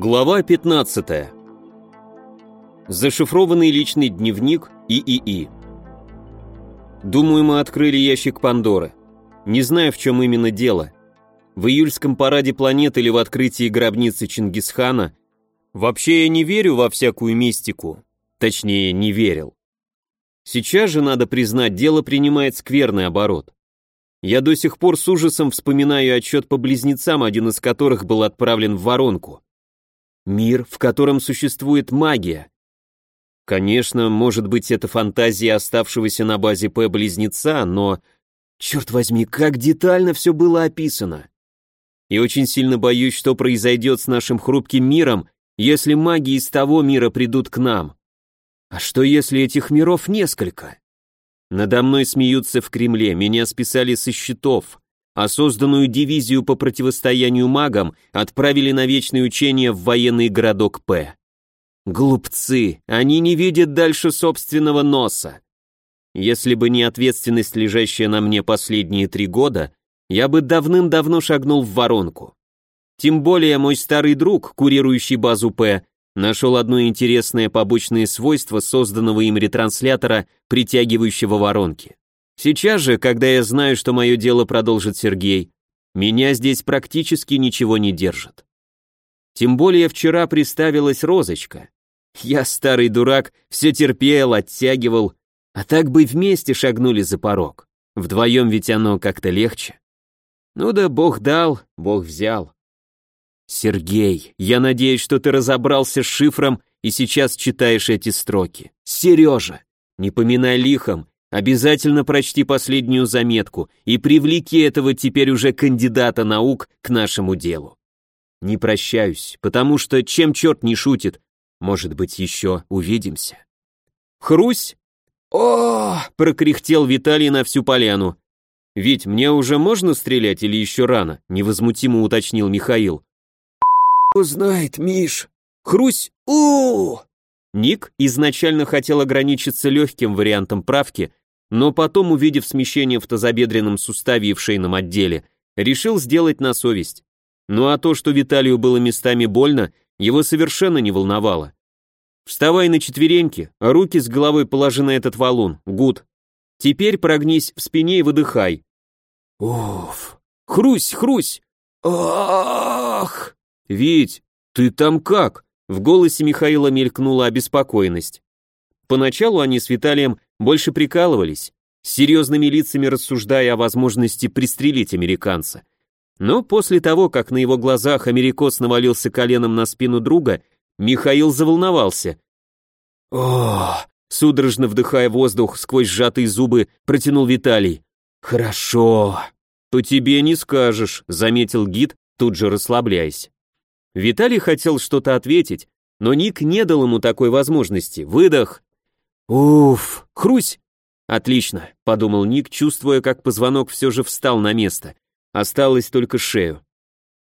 Глава 15. Зашифрованный личный дневник ИИИ. Думаю, мы открыли ящик Пандоры. Не знаю, в чем именно дело. В июльском параде планет или в открытии гробницы Чингисхана. Вообще я не верю во всякую мистику. Точнее, не верил. Сейчас же, надо признать, дело принимает скверный оборот. Я до сих пор с ужасом вспоминаю отчет по близнецам, один из которых был отправлен в воронку. Мир, в котором существует магия. Конечно, может быть, это фантазия оставшегося на базе П-близнеца, но... Черт возьми, как детально все было описано. И очень сильно боюсь, что произойдет с нашим хрупким миром, если маги из того мира придут к нам. А что если этих миров несколько? Надо мной смеются в Кремле, меня списали со счетов а созданную дивизию по противостоянию магам отправили на вечные учения в военный городок П. Глупцы, они не видят дальше собственного носа. Если бы не ответственность, лежащая на мне последние три года, я бы давным-давно шагнул в воронку. Тем более мой старый друг, курирующий базу П, нашел одно интересное побочное свойство созданного им ретранслятора, притягивающего воронки. Сейчас же, когда я знаю, что мое дело продолжит Сергей, меня здесь практически ничего не держит. Тем более вчера приставилась Розочка. Я, старый дурак, все терпел, оттягивал, а так бы вместе шагнули за порог. Вдвоем ведь оно как-то легче. Ну да бог дал, бог взял. Сергей, я надеюсь, что ты разобрался с шифром и сейчас читаешь эти строки. Сережа, не поминай лихом, Обязательно прочти последнюю заметку и привлеки этого теперь уже кандидата наук к нашему делу. Не прощаюсь, потому что чем черт не шутит, может быть, еще увидимся. Хрусь? О! прокряхтел Виталий на всю поляну. Ведь мне уже можно стрелять или еще рано? невозмутимо уточнил Михаил. Узнает, Миш. Хрусь? У! Ник изначально хотел ограничиться легким вариантом правки, но потом, увидев смещение в тазобедренном суставе и в шейном отделе, решил сделать на совесть. Ну а то, что Виталию было местами больно, его совершенно не волновало. Вставай на четвереньки, руки с головой положи на этот валун, гуд. Теперь прогнись в спине и выдыхай. Уф. Хрусь, хрусь. Ах! Вить, ты там как? В голосе Михаила мелькнула обеспокоенность. Поначалу они с Виталием больше прикалывались, с серьезными лицами рассуждая о возможности пристрелить американца. Но после того, как на его глазах америкос навалился коленом на спину друга, Михаил заволновался. «О!» — судорожно вдыхая воздух сквозь сжатые зубы, протянул Виталий. «Хорошо!» «По тебе не скажешь», — заметил гид, тут же расслабляясь. Виталий хотел что-то ответить, но Ник не дал ему такой возможности. Выдох. Уф, хрусь. Отлично, подумал Ник, чувствуя, как позвонок все же встал на место. Осталось только шею.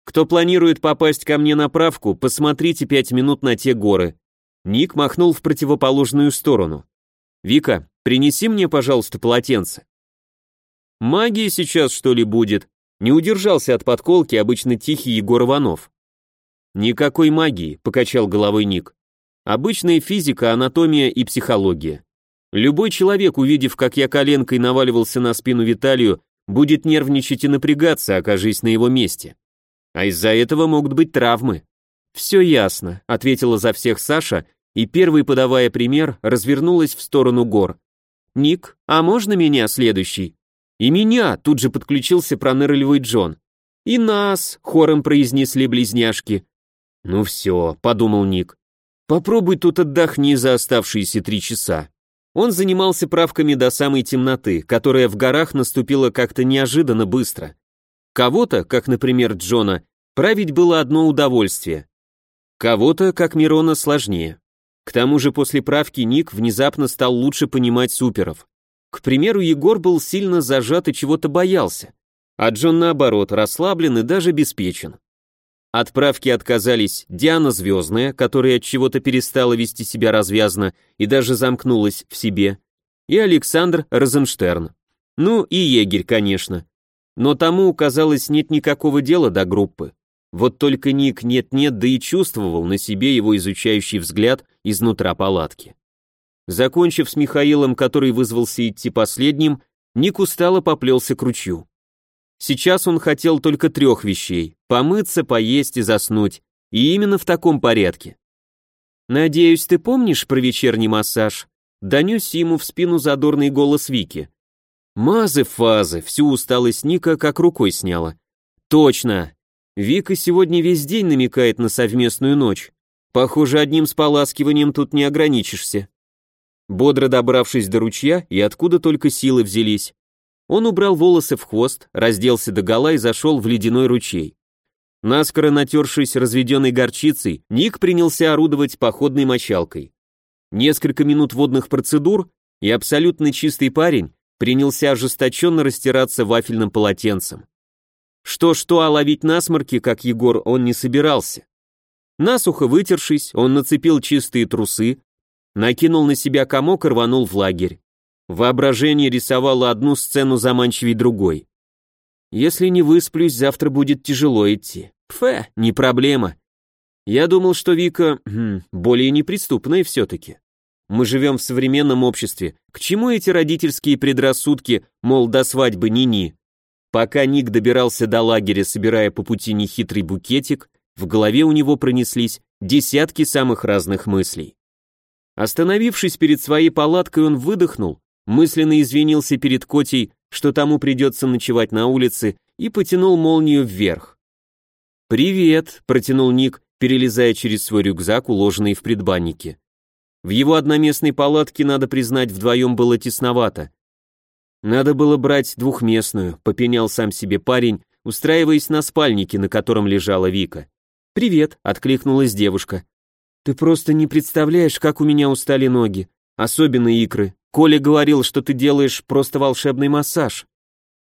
Кто планирует попасть ко мне на правку, посмотрите пять минут на те горы. Ник махнул в противоположную сторону. Вика, принеси мне, пожалуйста, полотенце. Магия сейчас что ли будет? Не удержался от подколки обычно тихий Егор Иванов. Никакой магии, покачал головой Ник. Обычная физика, анатомия и психология. Любой человек, увидев, как я коленкой наваливался на спину Виталию, будет нервничать и напрягаться, окажись на его месте. А из-за этого могут быть травмы. «Все ясно», — ответила за всех Саша, и первый, подавая пример, развернулась в сторону гор. «Ник, а можно меня следующий?» «И меня!» — тут же подключился пронырливый Джон. «И нас!» — хором произнесли близняшки. «Ну все», — подумал Ник. Попробуй тут отдохни за оставшиеся три часа. Он занимался правками до самой темноты, которая в горах наступила как-то неожиданно быстро. Кого-то, как, например, Джона, править было одно удовольствие. Кого-то, как Мирона, сложнее. К тому же после правки Ник внезапно стал лучше понимать суперов. К примеру, Егор был сильно зажат и чего-то боялся, а Джон, наоборот, расслаблен и даже обеспечен. От правки отказались Диана Звездная, которая от чего-то перестала вести себя развязно и даже замкнулась в себе, и Александр Розенштерн. Ну и егерь, конечно. Но тому, казалось, нет никакого дела до группы. Вот только Ник нет-нет, да и чувствовал на себе его изучающий взгляд изнутра палатки. Закончив с Михаилом, который вызвался идти последним, Ник устало поплелся к ручью. Сейчас он хотел только трех вещей – помыться, поесть и заснуть, и именно в таком порядке. «Надеюсь, ты помнишь про вечерний массаж?» Донесся ему в спину задорный голос Вики. Мазы-фазы, всю усталость Ника как рукой сняла. Точно. Вика сегодня весь день намекает на совместную ночь. Похоже, одним споласкиванием тут не ограничишься. Бодро добравшись до ручья, и откуда только силы взялись, он убрал волосы в хвост, разделся догола и зашел в ледяной ручей. Наскоро натершись разведенной горчицей, Ник принялся орудовать походной мочалкой. Несколько минут водных процедур, и абсолютно чистый парень принялся ожесточенно растираться вафельным полотенцем. Что-что, а ловить насморки, как Егор, он не собирался. Насухо вытершись, он нацепил чистые трусы, накинул на себя комок и рванул в лагерь. Воображение рисовало одну сцену заманчивей другой. Если не высплюсь, завтра будет тяжело идти. Пфе, не проблема. Я думал, что Вика хм, более неприступная все-таки. Мы живем в современном обществе. К чему эти родительские предрассудки, мол, до свадьбы ни-ни? Пока Ник добирался до лагеря, собирая по пути нехитрый букетик, в голове у него пронеслись десятки самых разных мыслей. Остановившись перед своей палаткой, он выдохнул, мысленно извинился перед Котей что тому придется ночевать на улице, и потянул молнию вверх. «Привет», — протянул Ник, перелезая через свой рюкзак, уложенный в предбаннике. В его одноместной палатке, надо признать, вдвоем было тесновато. Надо было брать двухместную, попенял сам себе парень, устраиваясь на спальнике, на котором лежала Вика. «Привет», — откликнулась девушка. «Ты просто не представляешь, как у меня устали ноги, особенно икры. Коля говорил, что ты делаешь просто волшебный массаж.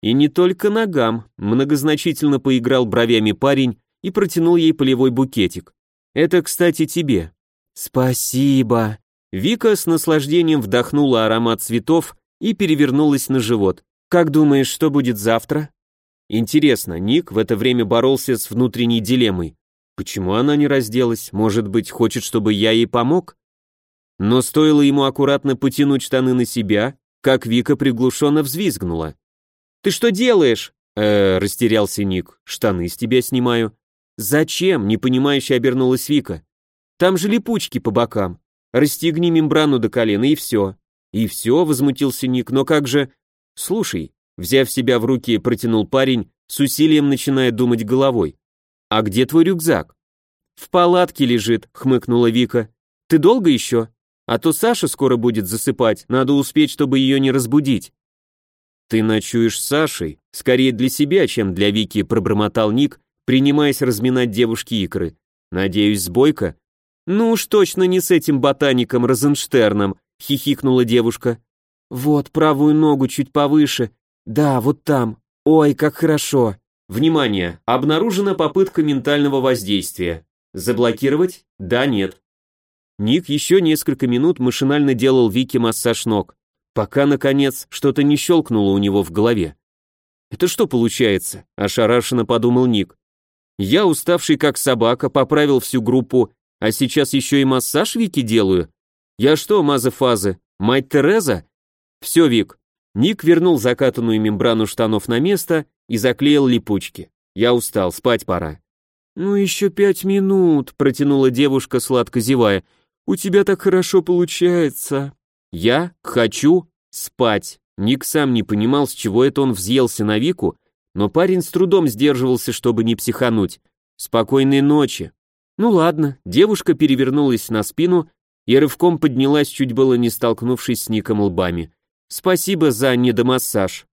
И не только ногам, многозначительно поиграл бровями парень и протянул ей полевой букетик. Это, кстати, тебе. Спасибо. Вика с наслаждением вдохнула аромат цветов и перевернулась на живот. Как думаешь, что будет завтра? Интересно, Ник в это время боролся с внутренней дилеммой. Почему она не разделась? Может быть, хочет, чтобы я ей помог? Но стоило ему аккуратно потянуть штаны на себя, как Вика приглушенно взвизгнула. «Ты что делаешь?» «Э, растерялся Ник. «Штаны с тебя снимаю». «Зачем?» — непонимающе обернулась Вика. «Там же липучки по бокам. Расстегни мембрану до колена, и все». «И все?» — возмутился Ник. «Но как же...» «Слушай», — взяв себя в руки, протянул парень, с усилием начиная думать головой. «А где твой рюкзак?» «В палатке лежит», — хмыкнула Вика. «Ты долго еще?» А то Саша скоро будет засыпать, надо успеть, чтобы ее не разбудить. Ты ночуешь с Сашей, скорее для себя, чем для Вики, пробормотал Ник, принимаясь разминать девушке икры. Надеюсь, с Бойко? Ну уж точно не с этим ботаником Розенштерном, хихикнула девушка. Вот, правую ногу чуть повыше. Да, вот там. Ой, как хорошо. Внимание! Обнаружена попытка ментального воздействия. Заблокировать? Да, нет. Ник еще несколько минут машинально делал Вике массаж ног, пока, наконец, что-то не щелкнуло у него в голове. «Это что получается?» – ошарашенно подумал Ник. «Я, уставший как собака, поправил всю группу, а сейчас еще и массаж Вике делаю? Я что, маза-фазы, мать Тереза?» «Все, Вик». Ник вернул закатанную мембрану штанов на место и заклеил липучки. «Я устал, спать пора». «Ну еще пять минут», – протянула девушка, сладко зевая. У тебя так хорошо получается. Я хочу спать. Ник сам не понимал, с чего это он взъелся на Вику, но парень с трудом сдерживался, чтобы не психануть. Спокойной ночи. Ну ладно, девушка перевернулась на спину и рывком поднялась, чуть было не столкнувшись с Ником лбами. Спасибо за недомассаж.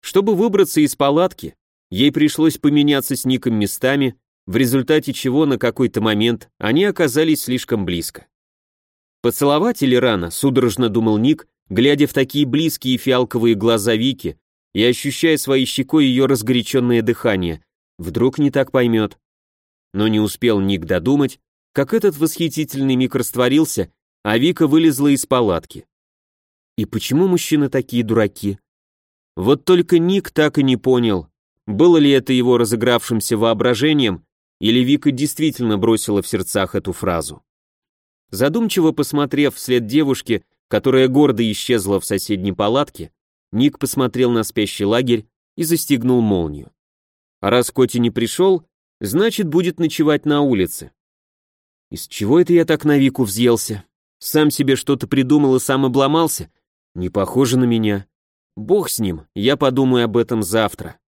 Чтобы выбраться из палатки, ей пришлось поменяться с Ником местами, в результате чего на какой-то момент они оказались слишком близко. Поцеловать или рано, судорожно думал Ник, глядя в такие близкие фиалковые глаза Вики и ощущая своей щекой ее разгоряченное дыхание. Вдруг не так поймет. Но не успел Ник додумать, как этот восхитительный миг растворился, а Вика вылезла из палатки. И почему мужчины такие дураки? Вот только Ник так и не понял, было ли это его разыгравшимся воображением, или Вика действительно бросила в сердцах эту фразу. Задумчиво посмотрев вслед девушке, которая гордо исчезла в соседней палатке, Ник посмотрел на спящий лагерь и застегнул молнию. А раз Коти не пришел, значит, будет ночевать на улице. Из чего это я так на Вику взъелся? Сам себе что-то придумал и сам обломался? Не похоже на меня. Бог с ним, я подумаю об этом завтра.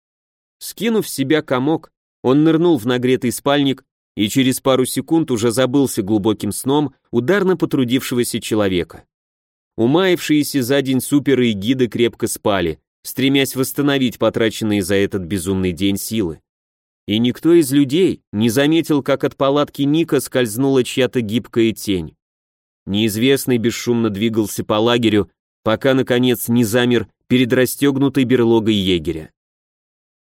Скинув с себя комок, он нырнул в нагретый спальник и через пару секунд уже забылся глубоким сном ударно потрудившегося человека. Умаившиеся за день суперы и гиды крепко спали, стремясь восстановить потраченные за этот безумный день силы. И никто из людей не заметил, как от палатки Ника скользнула чья-то гибкая тень. Неизвестный бесшумно двигался по лагерю, пока, наконец, не замер перед расстегнутой берлогой егеря.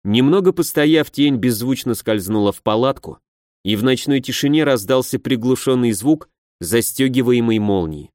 Немного постояв, тень беззвучно скользнула в палатку, и в ночной тишине раздался приглушенный звук застегиваемой молнии.